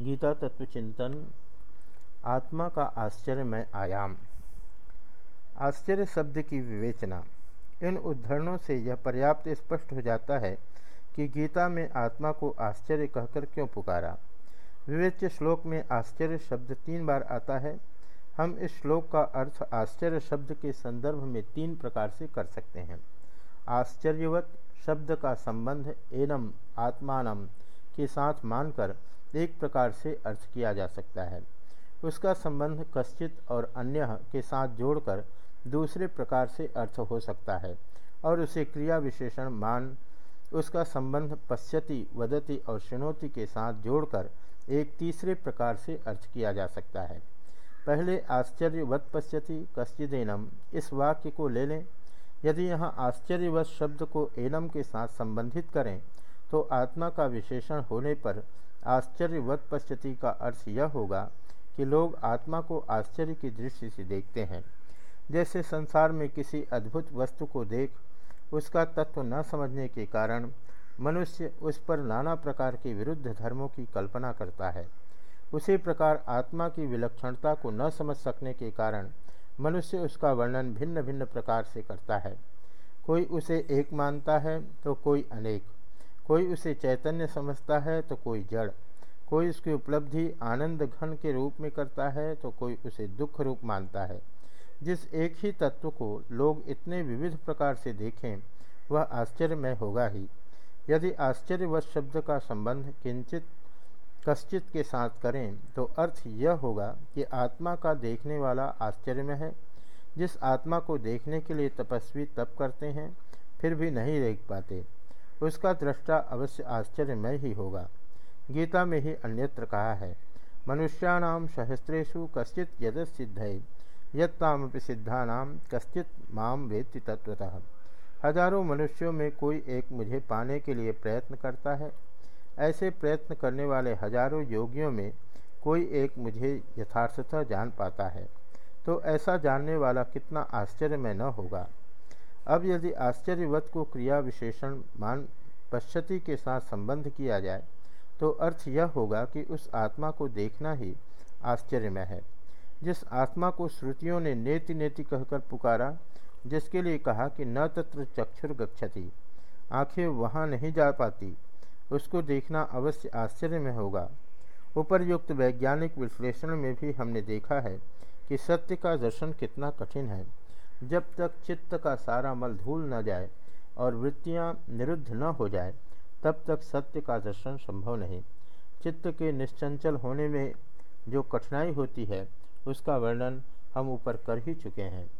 गीता तत्व चिंतन, आत्मा का आश्चर्यमय आयाम। आश्चर्य शब्द की विवेचना। इन उद्धरणों से यह पर्याप्त स्पष्ट हो जाता है कि गीता में आत्मा को आश्चर्य कहकर क्यों पुकारा। विवेच्य श्लोक में आश्चर्य शब्द तीन बार आता है। हम इस श्लोक का अर्थ आश्चर्य शब्द के संदर्भ में तीन प्रकार से कर सकते हैं। आश्चर्यवत शब्द का संबंध एनम, आत्मानम के साथ मानकर एक प्रकार से अर्थ किया जा सकता है। उसका संबंध कश्चित और अन्य के साथ जोड़कर दूसरे प्रकार से अर्थ हो सकता है और उसे क्रिया विशेषण मान, उसका संबंध पश्यति, वदति और श्रृणोति के साथ जोड़कर एक तीसरे प्रकार से अर्थ किया जा सकता है। पहले आश्चर्यवत पश्यति, कश्चिदेनम, इस वाक्य को ले लें। यदि यहाँ आश्चर्यवत शब्द को एनम के साथ संबंधित करें तो आत्मा का विशेषण होने पर आश्चर्यवत पश्यति का अर्थ यह होगा कि लोग आत्मा को आश्चर्य की दृष्टि से देखते हैं। जैसे संसार में किसी अद्भुत वस्तु को देख, उसका तत्व न समझने के कारण मनुष्य उस पर नाना प्रकार के विरुद्ध धर्मों की कल्पना करता है। उसी प्रकार आत्मा की विलक्षणता को न समझ सकने के कारण मनुष्य उसका वर्णन भिन्न भिन्न प्रकार से करता है। कोई उसे एक मानता है तो कोई अनेक। कोई उसे चैतन्य समझता है तो कोई जड़। कोई उसकी उपलब्धि आनंद घन के रूप में करता है तो कोई उसे दुख रूप मानता है। जिस एक ही तत्व को लोग इतने विविध प्रकार से देखें, वह आश्चर्यमय होगा ही। यदि आश्चर्यवश शब्द का संबंध किंचित कश्चित के साथ करें तो अर्थ यह होगा कि आत्मा का देखने वाला आश्चर्य है। जिस आत्मा को देखने के लिए तपस्वी तप करते हैं, फिर भी नहीं देख पाते। उसका दृष्टा अवश्य आश्चर्यमय ही होगा। गीता में ही अन्यत्र कहा है मनुष्याणाम सहस्रेशु कश्चित यद सिद्ध यत्तामपि सिद्धानाम कश्चित माम वेत्ति तत्वतः हज़ारों मनुष्यों में कोई एक मुझे पाने के लिए प्रयत्न करता है। ऐसे प्रयत्न करने वाले हज़ारों योगियों में कोई एक मुझे यथार्थतः जान पाता है। तो ऐसा जानने वाला कितना आश्चर्यमय न होगा। अब यदि आश्चर्यवत को क्रिया विशेषण मान पश्चति के साथ संबंध किया जाए तो अर्थ यह होगा कि उस आत्मा को देखना ही आश्चर्यमय है। जिस आत्मा को श्रुतियों ने नेति नेति कहकर पुकारा, जिसके लिए कहा कि न तत्र चक्षुर गच्छति, आँखें वहाँ नहीं जा पाती, उसको देखना अवश्य आश्चर्य में होगा। उपरयुक्त वैज्ञानिक विश्लेषण में भी हमने देखा है कि सत्य का दर्शन कितना कठिन है। जब तक चित्त का सारा मल धूल न जाए और वृत्तियाँ निरुद्ध न हो जाए, तब तक सत्य का दर्शन संभव नहीं। चित्त के निश्चंचल होने में जो कठिनाई होती है, उसका वर्णन हम ऊपर कर ही चुके हैं।